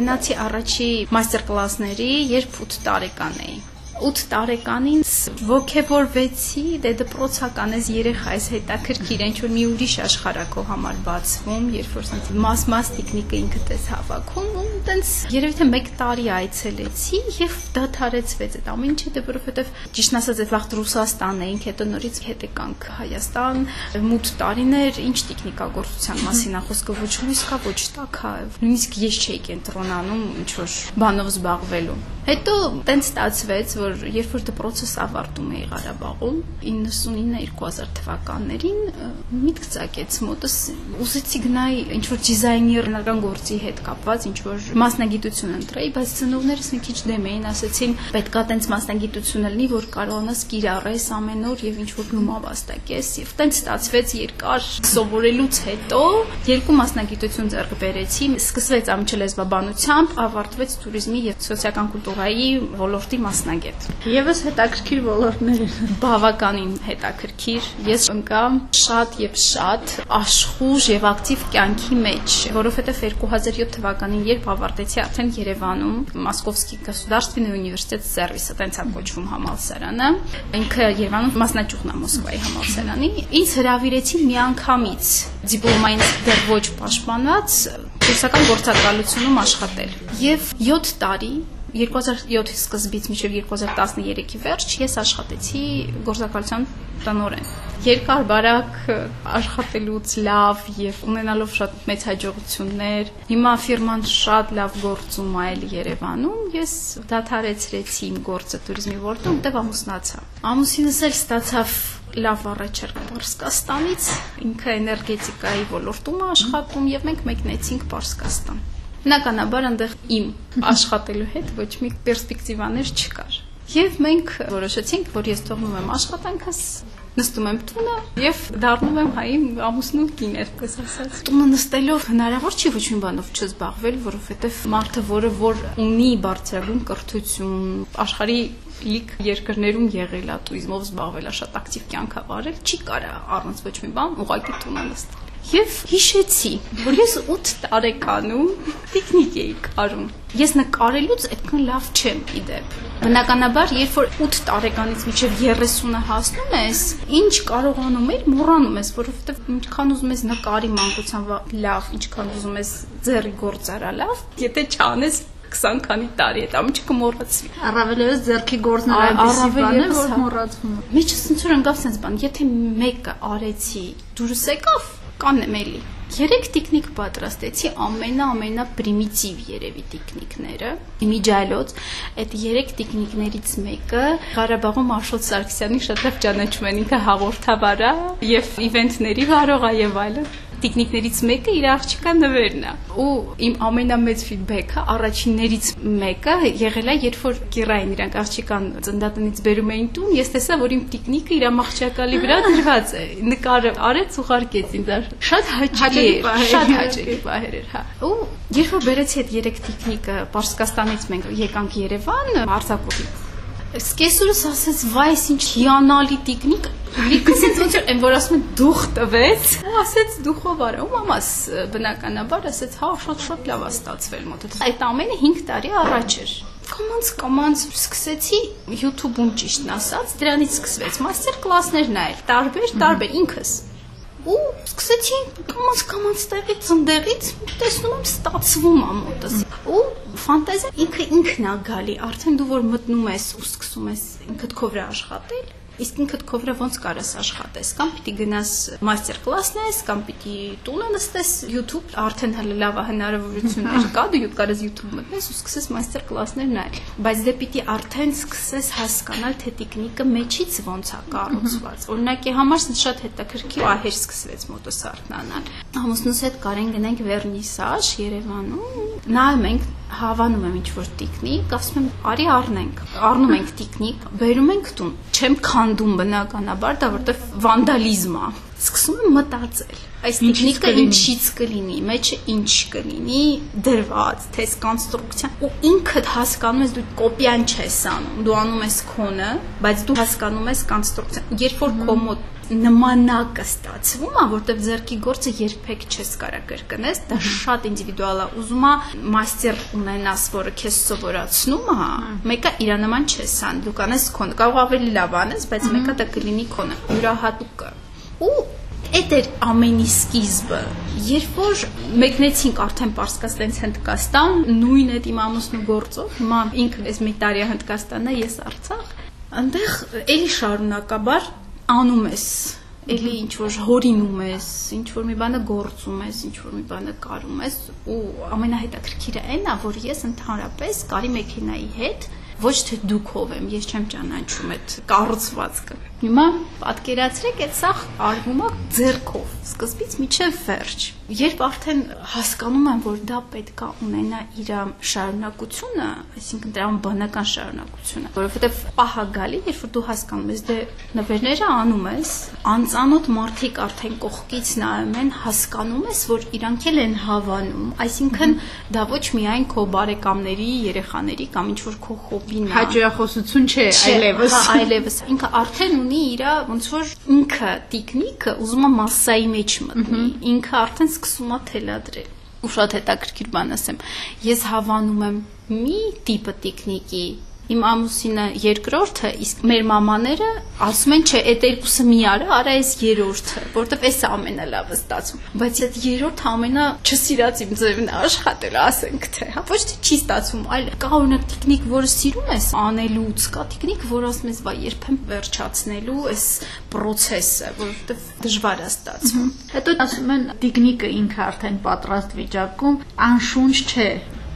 Գնացի առաջի մաստեր կլասների, երբ 8 տարեկան էի։ 8 տարեկանին ոգևորվեցի, դե դպրոցական ես երեխա ես հետաքրքիր, ինչ որ մի ուրիշ աշխարհակո համար բացվում, երբ որ ասած մաս-մաս տեխնիկը ինքդ ես հավաքում, ու տենց երևի թե 1 տարի այցելեցի եւ դադարեցվեց այդ ամեն ինչը, դե որովհետեւ ճիշտ ասած այդ վաղ Ռուսաստան էինք, հետո նորից հետ եկանք Հայաստան, մութ տարիներ, ինչ տեխնիկագործության մասին է խոսքը, ոչ լույս կա, ոչ տակ է, նույնիսկ ես չէի կենտրոնանում ինչ որ բանով զբաղվելու։ Հետո տենց ստացվեց, որ երբ որ դպրոցս աշխատում էի Ղարաբաղում 99-2000 թվականներին միտք ցակեց մոտս ուզեցի գնալ ինչ որ դիզայներ նական գործի հետ կապված ինչ որ մասնագիտություն ընտրեի բայց ծնողներս մի քիչ դեմ էին ասեցին պետքա տենց մասնագիտությունը լինի որ կարողանաս կիրառես ամեն օր եւ ինչ որ գումար վաստակես եւ տենց ստացվեց երկար սովորելուց հետո երկու մասնագիտություն ձեռք բերեցի սկսվեց ամչելեզվաբանությամբ ավարտվեց туриզմի եւ սոցիալ-կուլտուրայի ոլորտի մասնագետ եւս հետաքրքիր ոլորտ ոլորտներն բավականին հետաքրքիր։ Ես ընկամ շատ եւ շատ աշխուժ եւ ակտիվ կյանքի մեջ, որովհետեւ 2007 թվականին երբ ավարտեցի արդեն Երևանում Մոսկովսկի Գосударственный университет сервиса, տենց է կոչվում համալսարանը, ինքը Երևանում մասնաճյուղն է Մոսկվայի համալսարանի, ինձ հրավիրեցին միանգամից դիպլոմային դեռ ոչ պաշտպանած ռուսական գործակալությունում աշխատել։ Եվ 7 տարի 2007-ի սկզբից մինչև 2013-ի վերջ ես աշխատեցի գործակալության տնօրեն։ Երկար բարակ աշխատելուց լավ եւ ունենալով շատ մեծ հաջողություններ, հիմա ֆիրման շատ լավ գործում է այլ Երևանում, ես դադարեցրեցի իմ գործը туриզմի ոլորտում, որտեղ ամուսնացա։ Ամուսինս էլ ստացավ լավ առաջարկ Պարսկաստանից, ինքը էներգետիկայի ոլորտում է աշխատում եւ մենք մեկնեցինք Պարսկաստան։ Բնականաբար այնտեղ իմ աշխատելու հետ ոչ մի перспективաներ չկար։ Եվ մենք որոշեցինք, որ ես թողնում եմ աշխատանքս, նստում եմ տունը եւ դառնում եմ հայի ամուսնու կիներ, պես ասած։ Տունը նստելով հնարավոր չի ոչ մի բանով չզբաղվել, որովհետեւ մարդը, որը որ ունի բարձրագույն կրթություն, աշխարհի լիք երկրներում եղել է, туриզմով զբաղվել է, շատ ակտիվ կյանք ավարել, չի կարա առանց ոչ մի բան ուղակի տունը նստել։ Եվ հիշեցի, որ ես 8 տարեկանում տիկնիկ էի կարում։ Ես նկարելուց այդքան լավ չեմ իդեպ։ Բնականաբար, երբ որ 8 տարեկանից մինչև 30-ը հասնում ես, ինչ կարողանում ես, մոռանում ես, որովհետև ինչքան ուզում ես նկարի մանկության լավ, ինչքան ուզում ես ձեռի գործարա լավ, եթե չանես 20 քանի տարի այդ ամիջը կմոռացվի։ Առավելևս ձերքի գործն այնպեսի բան է, որ մոռացվում է։ Միջը ցնցուր ընկավ sense բան, եթե մեկը արեցի, դուրս եկավ, կանեմ էլի Երեք տիկնիկ պատրաստեցի ամենա ամենա պրիմիտիվ երևի տիկնիկները։ Իմիջայլոց այդ երեք տիկնիկներից մեկը Ղարաբաղում Աշոտ Սարգսյանի շատ լավ ճանաչում են ինքը հաղորդավար է եւ իվենթների վարող է եւ այլն տիկնիկներից մեկը իր աղջիկա նվերն է ու իմ ամենամեծ ֆիդբեքը առաջիններից մեկը եղել է երբ որ կիրային իրանք աղջիկան ծնդատնից բերում էին տուն ես տեսա որ իմ տիկնիկը իր աղջակալի վրա դրված է նկարը արեց ուղարկեց ինձ շատ հաճելի էր շատ հաճելի բահեր էր հա ու երբ որ բերեցի այդ երեք տիկնիկը Պարսկաստանից մենք եկանք Երևան արձակուրի Սկեսուրս ասեց, վայ, ինչ հիանալի տիկնիկ, լիքս ինձ ոնց են որ ասում են դուխ տվեց, ու ասեց դուխով արա, ու մամաս բնականաբար ասեց, հա, շատ շատ լավ է ստացվել մոտդ։ Այդ ամենը 5 տարի առաջ էր կոմանց կոմանց սկսեցի YouTube-ում ճիշտն ասած, դրանից սկսվեց մաստեր կլասներ նայել, տարբեր, տարբեր ինքս ու սկսեցի կամած կամած տեղից ծնդեղից տեսնում եմ ստացվում է մոտս ու ֆանտազիա ինքը ինքն է գալի արդեն դու որ մտնում ես ու սկսում ես ինքդ քո վրա աշխատել իսկ ինքդ քո վրա ոնց կարաս աշխատես կամ պիտի գնաս մաստեր կլասնես կամ պիտի տունը նստես YouTube արդեն հələ լավ հնարավորություններ կա դու կարաս YouTube մտնես ու սկսես մաստեր կլասներ նայել բայց դե պիտի արդեն սկսես հասկանալ թե տեխնիկը մեջից ոնց է կառուցված օրինակի համար շատ հետաքրքիր ահեր սկսվեց մոտոս արթնանալ ամուսնուս հետ կարեն գնենք վերնիսաժ Երևանում նայում ենք հավանում եմ ինչ-որ տիկնիկ, ասում եմ, արի առնենք։ Առնում ենք տիկնիկ, բերում ենք տուն։ Չեմ քանդում բնականաբար, դա որտեվ վանդալիզմ է։ Սկսում եմ մտածել այս տիկնիկը ինչից կլինի, մեջը ինչ կլինի, դրված, թե կոնստրուկցիա ու ինքդ հասկանում ես դու կոպիան չես անում, դու անում ես քոնը, բայց դու հասկանում ես կոնստրուկցիան։ Երբ որ քո մոտ նմանակը ստացվում է, որտեվ ձերքի գործը երբեք չես կարա կրկնես, դա շատ ինդիվիդուալ է։ Ուզում է մաստեր ունենաս, որը քեզ սովորացնում է, մեկը իր նման չես ան, դու կանես քոն, կարող ավելի լավ անես, բայց մեկը դա կլինի քոնը, յուրահատուկ է։ Ու Այդ էր ամենի սկիզբը։ Երբ որ մեկնեցինք արդեն Պարսկաստանից Հնդկաստան, նույն այդ իմ ամուսնու գործով, հիմա ինքը ես մի տարի Հնդկաստանն է, ես Արցախ, այնտեղ էլի շարունակաբար անում ես էլի ինչ որ հորինում ես, ինչ որ մի բանը գործում ես, ինչ որ մի բանը կարում ես ու ամենահետաքրքիրը այն է, որ ես ընդհանրապես կարի մեքենայի հետ ոչ թե դուքով եմ, ես չեմ ճանաչում այդ կառուցվածքը Հիմա պատկերացրեք, այդ սա արվում է ձեռքով, սկզբից միջև վերջ։ Երբ արդեն հասկանում եմ, որ դա պետք է ունենա իր շարունակությունը, այսինքն դրա բանական շարունակությունը, որովհետև պահա գալի, երբ որ դու հասկանում ես, դե նվերները անում ես, անծանոթ մարդիկ արդեն կողքից նայում են, հասկանում ես, որ իրանք էլ են հավանում, այսինքն դա ոչ միայն քո բարեկամների, երեխաների կամ ինչ որ քո հոբին է։ Հաջողություն չէ, այլևս։ Հա, այլևս ինքը արդեն ունի իր ոնց որ ինքը տիկնիկը ուզում է massայի մեջ մտնի ինքը արդեն սկսում է թելադրել ու շատ հետաքրքիր բան ասեմ ես հավանում եմ մի տիպը տիկնիկի իմ ամուսինը երկրորդը, իսկ մեր մամաները ասում են, չէ, այդ երկուսը մի արա, այս երրորդը, որովհետև էս ամենալավը ստացվում։ Բայց այդ երրորդը ամենա չսիրած իմ ձևն աշխատել, ասենք թե, հա, ոչ թե չի ստացվում, այլ կա օրինակ տեխնիկ, որը սիրում ես անելուց, կա տեխնիկ, որը ասում ես, վայ, երբեմ վերջացնելու այս process-ը, որովհետև դժվար է ստացվում։ Հետո ասում են տեխնիկը ինքը արդեն պատրաստ վիճակում անշունչ չէ,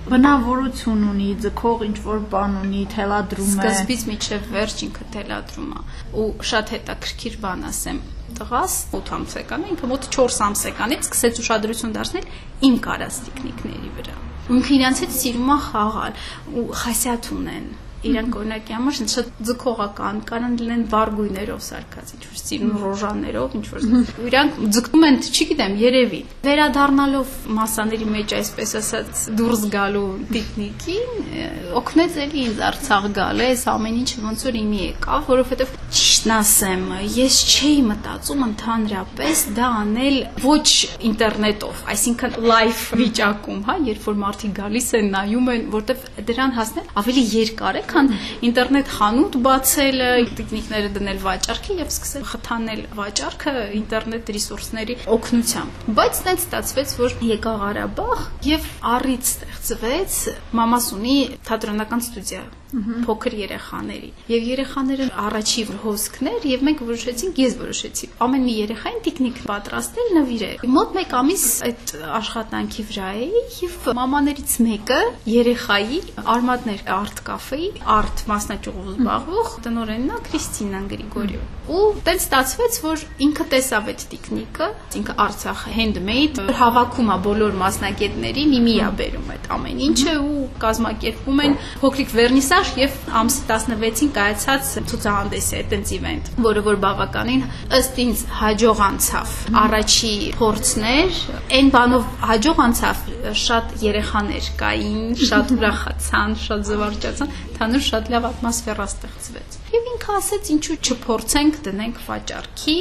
բնավորություն ունի, ձգող ինչ որ բան ունի, թելադրում է։ Սկզբից միջև վերջ ինքը թելադրում է։ Ու շատ հետաքրքիր բան ասեմ, տղաս 8 ամսական է, ինքը մոտ 4 ամսեկանից սկսեց ուշադրություն դարձնել իմ կարած տեխնիկների վրա։ Ինքը իրանց հետ սիրում է խաղալ ու խասյաթ ունեն իրանք օրինակի համար շատ ձգողական, կարող լինեն վառ գույներով սարքած, ինչ որ սիրուն ռոժաներով, ինչ որ իրանք ձգտում են, չգիտեմ, երևի։ Վերադառնալով մասաների մեջ այսպես ասած դուրս գալու տեխնիկին, օգնեց էլի ինձ Արցախ գալ, այս ամեն ինչը ոնց որ իմի եկավ, որովհետև ճիշտն ասեմ, ես չէի մտածում ընդհանրապես դա անել ոչ ինտերնետով, այսինքն live վիճակում, հա, երբ որ մարդիկ գալիս են, նայում են, որտեվ դրան հասնել ավելի երկար է, քան ինտերնետ խանութ բացելը, տեխնիկները դնել վաճառքի եւ սկսել խթանել վաճառքը ինտերնետ ռեսուրսների օգնությամբ։ Բայց դեռ ստացվեց, որ եկա Ղարաբաղ եւ առիթ ստեղծվեց մամաս ունի թատրոնական ստուդիա փոքր երեխաների։ Եվ երեխաները առաջի հոսքն էր, եւ մենք որոշեցինք, ես որոշեցի ամեն մի երեխային տիկնիկ պատրաստել նվիրել։ Մոտ 1 ամիս այդ աշխատանքի վրա էի եւ մամաներից մեկը երեխայի արմատներ արտ կաֆեի արտ մասնաճյուղով զբաղվող տնօրենն է Քրիստինան Գրիգորիո։ Ու տենց ստացվեց, որ ինքը տեսավ այդ տիկնիկը, ինքը Արցախ handmade հավաքում է բոլոր մասնակիցների մի-մի է բերում այդ ամեն ինչը ու կազմակերպում են փոքրիկ վերնիսաժ եւ ամսի 16-ին կայացած ցուցահանդես է տենց իվենտ, որը որ բավականին ըստ ինձ հաջող անցավ։ Առաջի փորձներ, այն բանով հաջող անցավ, շատ երեխաներ կային, շատ ուրախացան, շատ զվարճացան, թանուր շատ լավ ատմոսֆերա ստեղծվեց։ Եվ ինքը ասեց, ինչու չփորձենք դնենք վաճառքի,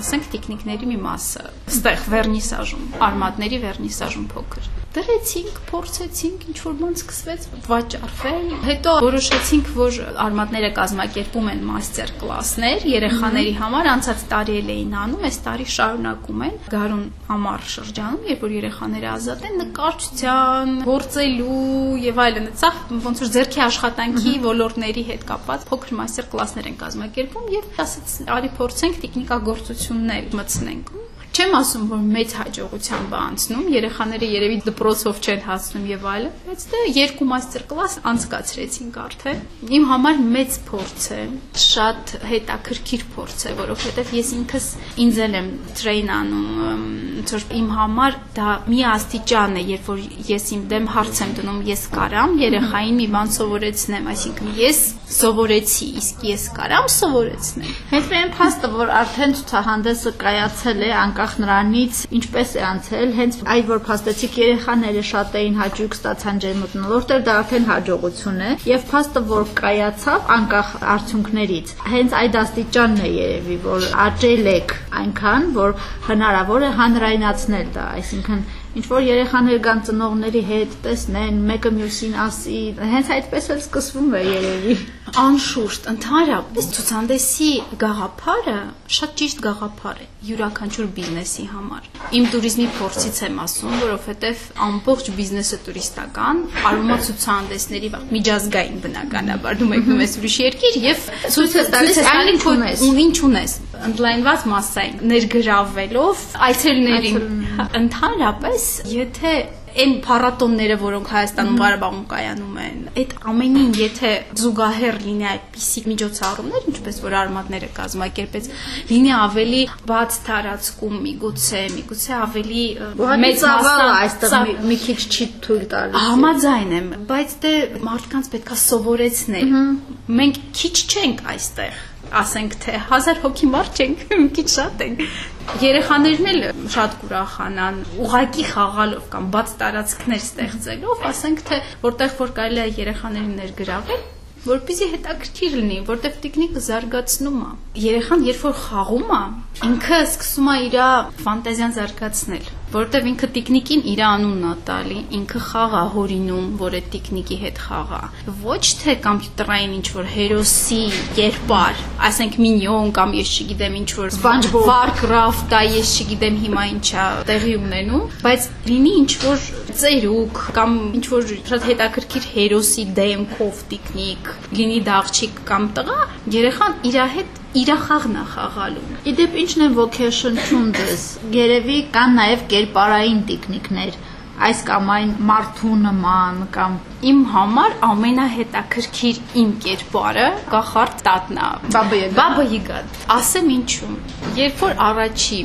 ասենք տեխնիկների մի մասը։ Ստեղ վերնիսաժում, արմատների վերնիսաժում փոքր դրեցինք, փորձեցինք, ինչ որ բան սկսվեց վաճառվել։ Հետո որոշեցինք, որ արմատները կազմակերպում են մաստեր կլասներ երեխաների համար, անցած տարի էլ էին անում, այս տարի շարունակում են գարուն ամառ շրջանում, երբ որ երեխաները ազատ են նկարչության, գործելու եւ այլն, սա ոնց որ ձերքի աշխատանքի ոլորտների հետ կապված փոքր մաստեր կլասներ են կազմակերպում եւ ասած արի փորձենք տեխնիկագործություններ մտցնենք Չեմ ասում, որ մեծ հաջողությամբ է անցնում, երեխաները երևի դպրոցով չեն հասնում եւ այլն, բայց դե երկու մաստեր կլաս անցկացրեցինք արդեն։ Իմ համար մեծ փորձ է, շատ հետաքրքիր փորձ է, որովհետեւ ես ինքս ինձ էլ եմ տրեյն անում, որ իմ համար դա մի աստիճան է, երբ որ ես իմ դեմ հարց եմ դնում, ես կարամ երեխային մի բան սովորեցնեմ, այսինքն ես սովորեցի, իսկ ես կարամ սովորեցնեմ։ Հենց այն փաստը, որ արդեն ցուցահանդեսը կայացել է, անկախ նրանից ինչպես է անցել, հենց այդ որ փաստեցիք երեխաները շատ էին հաճույք ստացան ջեր մտնոլորտել, դա արդեն հաջողություն է, եւ փաստը, որ կայացավ անկախ արդյունքներից, հենց այդ աստիճանն է երևի, որ աճել եք այնքան, որ հնարավոր է հանրայնացնել դա, այսինքն ինչ որ երեխաներ կան ծնողների հետ, տեսնեն, մեկը մյուսին ասի, հենց այդպես էլ սկսվում է երևի։ Անշուշտ, ընդհանրապես ցուցանդեսի գաղափարը շատ ճիշտ գաղափար է յուրաքանչյուր բիզնեսի համար։ Իմ туриզմի փորձից եմ ասում, որովհետև ամբողջ բիզնեսը туриստական, արումա ցուցանդեսների վաղ միջազգային բնականաբար դու մեկնում ես ուրիշ երկիր եւ ցույց ես տալիս այն ինչ ունես։ Ու ինչ ունես ընդլայնված massային ներգրավելով այցելներին ընդհանրապես եթե այն փառատոնները, որոնք Հայաստանում Ղարաբաղում կայանում են, այդ ամենին եթե զուգահեռ լինի այդպիսի միջոցառումներ, ինչպես որ արմատները կազմակերպեց, լինի ավելի բաց տարածքում, միգուցե, միգուցե ավելի մեծ մասը այստեղ մի քիչ չի թույլ տալիս։ Համաձայն եմ, բայց դե մարդկանց պետքա սովորեցնել։ Մենք քիչ չենք այստեղ ասենք թե 1000 հոգի մարդ չենք, մի քիչ շատ ենք։ Երեխաներն էլ շատ կուրախանան, ուղակի խաղալով կամ բաց տարածքներ ստեղծելով, ասենք թե որտեղ որ կարելի է երեխաներին ներգրավել, որպեսզի հետաքրքիր լինի, որտեղ տեխնիկը զարգացնում է։ Երեխան երբ որ խաղում է, ինքը սկսում է իր ֆանտազիան զարգացնել, որտեղ ինքը տեխնիկին իր անունն է տալի, ինքը խաղ է հորինում, որ այդ տեխնիկի հետ խաղա։ Ոչ թե կոմպյուտերային ինչ որ հերոսի երկար, ասենք մինյոն կամ ես չգիտեմ ինչ որ SpongeBob, Warcraft, ես չգիտեմ հիմա ինչա տեղի ունենում, բայց լինի ինչ որ ծերուկ կամ ինչ որ շատ հետաքրքիր հերոսի դեմքով տեխնիկ, լինի դաղչիկ կամ տղա, երեխան իր հետ իր խաղն է խաղալու։ Իդեպ ինչն է vocation-ում դες։ Երևի կան նաև կերպարային տեխնիկներ այս կամ այն մարդու նման կամ իմ համար ամենահետաքրքիր իմ կերպարը կախարդ տատնա բաբը եկա բաբը եկա ասեմ ինչու երբ որ առաջի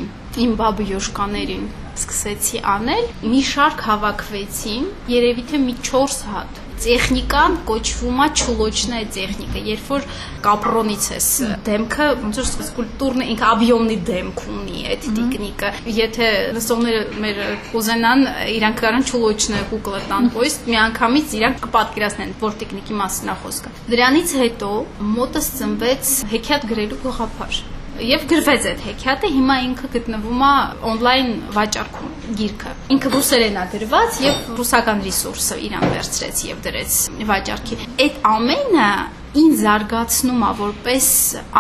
իմ բաբը յոշկաներին սկսեցի անել մի շարք հավաքվեցին երևի թե մի 4 հատ տեխնիկան կոչվում է չուլոչնայ տեխնիկա, երբ որ կապրոնից ես դեմքը ոնց որ սկուլպտուրն ինքը աբյոմնի դեմք ունի այդ տեխնիկը։ Եթե լսողները մեր կուզենան, իրանք կարան չուլոչնայ կուկլը տան պոիստ, միանգամից իրանք կպատկերացնեն, որ տեխնիկի մասին է խոսքը։ Դրանից հետո մոտս ծնվեց հեքիաթ գրելու գաղափար եւ գրվեց այդ հեքիաթը հիմա ինքը գտնվում է on-line վաճառքում գիրքը ինքը ռուսերեն է գրված եւ ռուսական ռեսուրսը իրան վերցրեց եւ դրեց վաճառքի այդ ամենը ին զարգացնում է որպես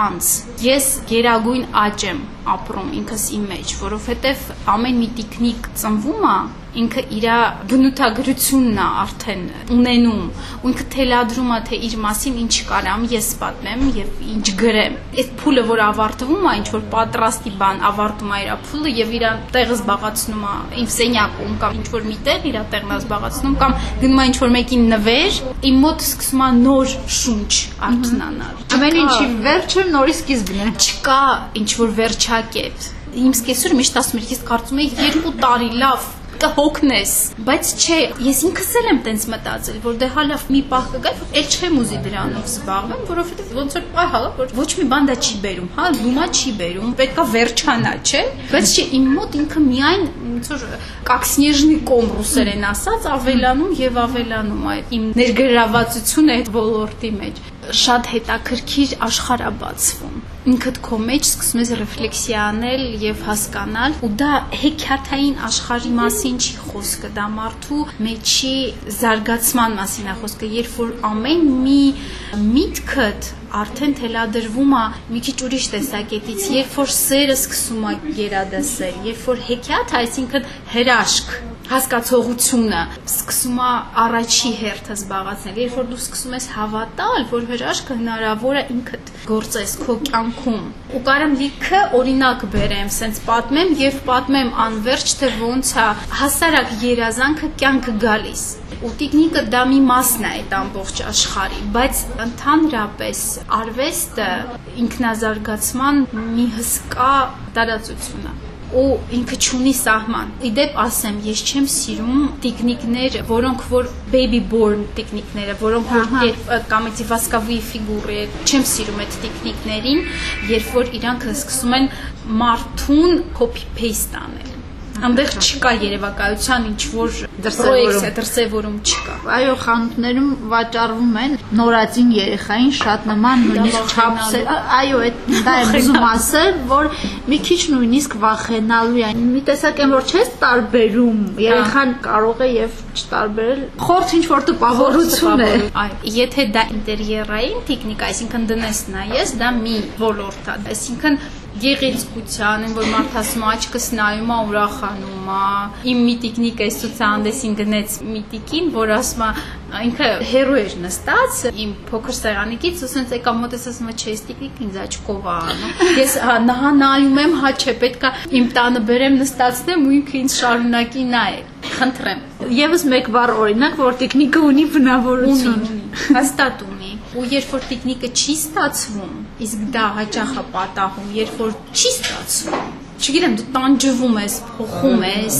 անձ ես գերագույն աճ եմ ապրում ինքս իմ մեջ որովհետեւ ամեն մի տեխնիկ ծնվում է ինքը իր բնութագրությունն է արդեն ունենում ու ինքը թելադրում է թե իր մասին ինչ կարամ ես պատմեմ եւ ինչ գրեմ այդ փուլը որ ավարտվում է ինչ որ պատրաստի բան ավարտում է իր փուլը եւ իր տեղը զբաղացնում է իմ սենյակում կամ ինչ որ միտեղ իր տեղն է զբաղացնում կամ գնում է ինչ որ մեկին նվեր իմ մոտ սկսում է նոր շունչ արթնանալ ամեն ինչի վերջը նորի սկիզբն է չկա ինչ որ վերջակետ իմ սկեսուրը միշտ ասում էր ես կարծում եի երկու տարի լավ կհոգնես, բայց չէ, ես ինքս էլ եմ տենց մտածել, որ դե հալավ մի պահ կգա, էլ չեմ ուզի դրանով զբաղվեմ, որովհետեւ ոնց որ պահա, որ ոչ մի բան դա չի բերում, հա, լումա չի բերում, պետքա վերջանա, չէ։ Բայց չէ, իմ մոտ ինքը միայն ոնց որ կաքսնեժնի կոմ ռուսերեն ասած ավելանում եւ ավելանում այդ իմ ներգրավվածությունը այդ ոլորտի մեջ շատ հետաքրքիր աշխարհ է բացվում ինքդ քո մեջ սկսում ես ռեֆլեքսիա անել եւ հասկանալ ու դա հեքիաթային աշխարհի մասին չի խոսքը դա մարդու մեջի զարգացման մասին է խոսքը երբ որ ամեն մի միտքդ արդեն թելադրվում է մի քիչ ուրիշ տեսակետից, երբ որ սերը սկսում է գերադասել, երբ որ հեքիաթ, այսինքն հրաշք, հասկացողությունը սկսում է առաջի հերթը զբաղացնել, երբ որ դու սկսում ես հավատալ, որ հրաշքը հնարավոր է ինքդ գործես քո կյանքում։ Ու կարամ լիքը օրինակ բերեմ, սենց պատմեմ եւ պատմեմ անverջ թե ոնց է հասարակ երազանքը կյանքը գալիս ու տեխնիկը դա մի մասն է այդ ամբողջ աշխարհի, բայց ընդհանրապես արվեստը ինքնազարգացման մի հսկա տարածություն է ու ինքը ճունի սահման։ Իդեպ ասեմ, ես չեմ սիրում տեխնիկներ, որոնք որ baby born տեխնիկները, որոնք որ կամեցի վասկավի ֆիգուրը, չեմ սիրում այդ տեխնիկներին, երբ որ իրանք սկսում են մարդուն copy paste անել Այնտեղ չկա երևակայության ինչ որ պրոյեկցիա դրսևորում չկա։ Այո, խանութներում վաճառվում են նորածին երեխային շատ նման նույնիսկ չափսեր։ Այո, այդ դա եմ ուզում ասել, որ մի քիչ նույնիսկ վախենալու է։ Մի տեսակ եմ որ չես տարբերում, երեխան կարող է եւ չտարբերել։ Խորտ ինչ որ տպավորություն է։ Այո, եթե դա ինտերիերային տեխնիկա, այսինքն դնես նայես, դա մի ոլորտ է։ Այսինքն գեղեցկության, այն որ մարդ ասում աչքս նայում է ուրախանում է։ Իմ մի տիկնիկ էս ցուցահանդեսին գնեց մի տիկին, որ ասում ինքը հերո էր նստած իմ փոքր սեղանիկից, ու ասենց եկա մոտես ասում է, տիկնիկ ինձ աչքով է անում։ Ես նա նայում եմ, հա չէ, պետքա իմ տանը բերեմ նստածնեմ ու ինքը ինձ շարունակի նայել։ Խնդրեմ։ Եվս մեկ բառ օրինակ, որ տեխնիկը ունի բնավորություն։ Հաստատ ունի։ Ու երբ որ տեխնիկը չի ստացվում, իսկ դա հաճախ է պատահում, երբ որ չի ստացվում, չգիտեմ, դու տանջվում ես, փոխում ես,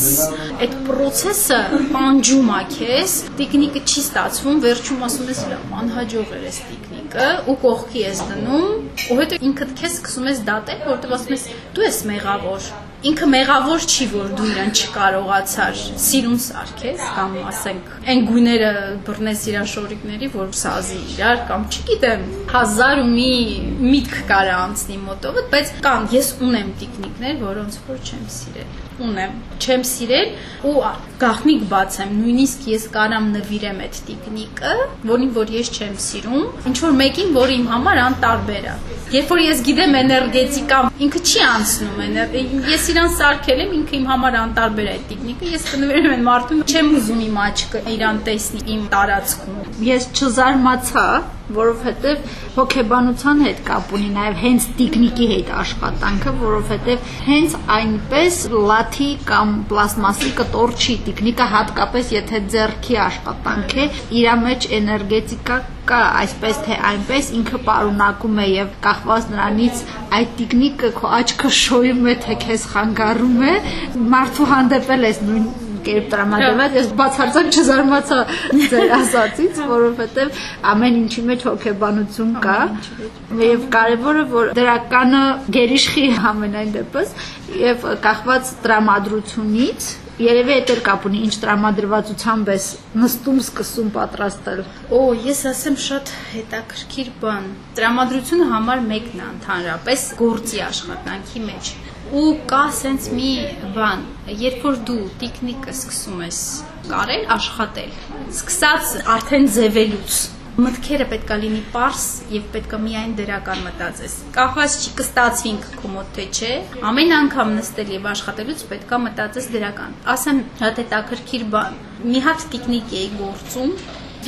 այդ process-ը տանջում է քեզ, տեխնիկը չի ստացվում, վերջում ասում ես, լավ, անհաջող էր այս տեխնիկը, ու կողքի ես դնում, ու հետո ինքդ քեզ սկսում ես դատել, որտեղ ասում ես, դու ես մեղավոր, ինքը մեղավոր չի, որ դու իրան չկարողացար սիրուն սարքես կամ ասենք այն գույները բռնես իր շորիկների, որ սազի իրար կամ չգիտեմ, հազար ու մի միտք կարա անցնի մոտով, բայց կան ես ունեմ տեխնիկներ, որոնց որ չեմ սիրել ունեմ, չեմ սիրել ու գախնիկ բացեմ, նույնիսկ ես կարամ նվիրեմ այդ տեխնիկը, որին որ ես չեմ սիրում, ինչ որ մեկին, որ իմ համար անտարբեր է։ Երբ որ ես գիտեմ էներգետիկա, ինքը չի անցնում, ես իրան սարքել եմ, ինքը իմ համար անտարբեր այդ տեխնիկը, ես կնվիրեմ այն մարդուն, չեմ ուզում իմ աչքը իրան տեսնի իմ տարածքում։ Ես չզարմացա, որովհետև հոգեբանության հետ կապ ունի նաև հենց տեխնիկի հետ աշխատանքը, որովհետև հենց այնպես լաթի կամ պլաստմասի կտոր չի տեխնիկա հատկապես եթե ձեռքի աշխատանք է, իր մեջ էներգետիկա կա այսպես թե այնպես ինքը պարունակում է եւ կախված նրանից այդ տեխնիկը քո աչքը շոյում է թե քեզ խանգարում է մարդու հանդեպել ես նույն կերպ տրամադրված, ես բացարձակ չզարմացա ձեր ասածից, որովհետև ամեն ինչի մեջ հոգեբանություն կա, եւ կարեւորը որ դրականը գերիշխի ամենայն դեպս եւ կախված տրամադրությունից Երևի է դեր կապ ունի ինչ տրամադրվածությամբ ես նստում սկսում պատրաստել։ Օ, ես ասեմ շատ հետաքրքիր բան։ Տրամադրությունը համար մեկն է ընդհանրապես գործի աշխատանքի մեջ ու կա սենց մի բան, երբ որ դու տեխնիկը սկսում ես կարել աշխատել, սկսած արդեն ձևելուց, Մտքերը պետքա լինի པարս եւ պետքա միայն դրական մտածես։ Կախված չի կստացվի ինքը քո մոտ թե չէ։ Ամեն անգամ նստել եւ աշխատելուց պետքա մտածես դրական։ Ասեմ հատ հետաքրքիր բան։ Մի հատ տեխնիկ էի գործում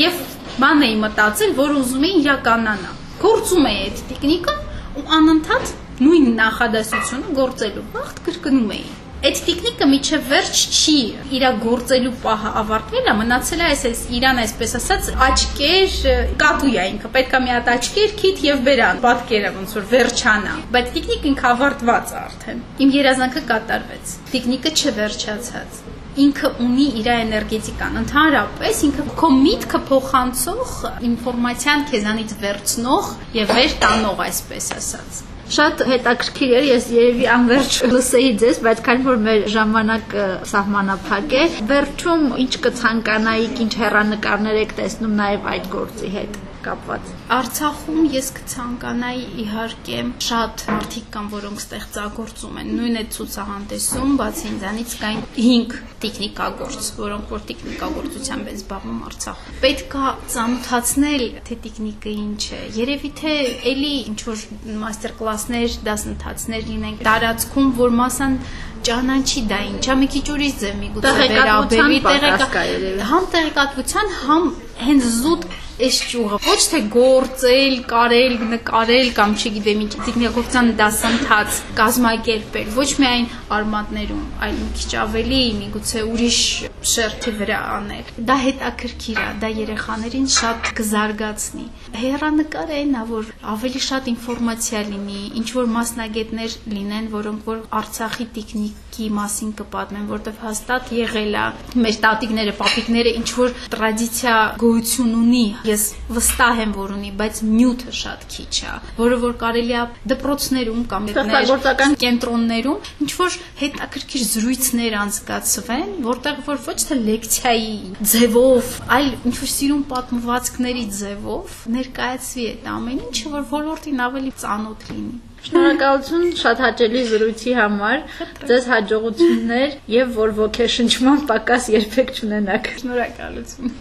եւ բան էի մտածել, որ ուզում էի իրականանա։ Գործում էի այդ տեխնիկը ու անընդհատ նույն նախադասությունը գործելու վաղտ կրկնում էի այդ տեխնիկը միջև վերջ չի իր գործելու պահը ավարտվել է մնացել է այս այս իրան այսպես ասած աչքեր կատու է ինքը պետքա մի հատ աչքեր քիթ եւ բերան պատկերը ոնց որ վերջանա բայց տեխնիկը ինքը ավարտված է արդեն իմ երազանքը կատարվեց տեխնիկը չվերջացած ինքը ունի իր էներգետիկան ընդհանրապես ինքը քո միտքը փոխանցող ինֆորմացիան քեզանից վերցնող եւ վեր տանող այսպես ասած Շատ հետաքրքիր էր, ես երևի անverջ լսեի ձեզ, բայց քանի որ մեր ժամանակը սահմանափակ է, վերջում ինչ կցանկանայիք, ինչ հերանեկարներ եք տեսնում նաև այդ գործի հետ կապված։ Արցախում ես կցանկանայի իհարկե շատ մարդիկ կան, որոնք ստեղծագործում են։ Նույն է ցուցահանդեսում, բացի ինձանից կային 5 տեխնիկագործ, որոնք որ տեխնիկագործությամբ են զբաղվում Արցախում։ Պետքա ծանոթացնել, թե տեխնիկը ինչ է։ Երևի թե էլի ինչ որ մաստեր կլասներ, դասընթացներ լինեն տարածքում, որ մասան ճանաչի դա ինչա մի քիչ ուրիշ ձև միգուցե վերաբերվի տեղեկատվության, համ տեղեկատվության, համ հենց զուտ այս ճյուղը ոչ թե գործել, կարել, նկարել կամ չգիտեմ ինչ տեխնիկական դասընթաց կազմակերպել, ոչ միայն արմատներում, այլ մի քիչ ավելի միգուցե ուրիշ շերտի վրա անել։ Դա հետաքրքիր է, դա երեխաներին շատ կզարգացնի։ Հերանեկարը այն է, որ ավելի շատ ինֆորմացիա լինի, ինչ որ մասնագետներ լինեն, որոնք որ Արցախի տեխնիկի մասին կպատմեն, որտեղ հաստատ եղել է մեր տատիկները, պապիկները ինչ որ տրադիցիա գոյություն ունի ես վստահ եմ, որ ունի, բայց նյութը շատ քիչ է, որը որ կարելի է դպրոցներում կամ ստեղծագործական կենտրոններում ինչ որ հետաքրքիր զրույցներ անցկացվեն, որտեղ որ ոչ թե լեկցիայի ձևով, այլ ինչ որ սիրուն պատմվածքների ձևով ներկայացվի այդ ամեն ինչը, որ ոլորտին ավելի ծանոթ լինի։ Շնորհակալություն շատ հաճելի զրույցի համար։ Ձեզ հաջողություններ եւ որ ոգեշնչման պակաս երբեք չունենաք։ Շնորհակալություն։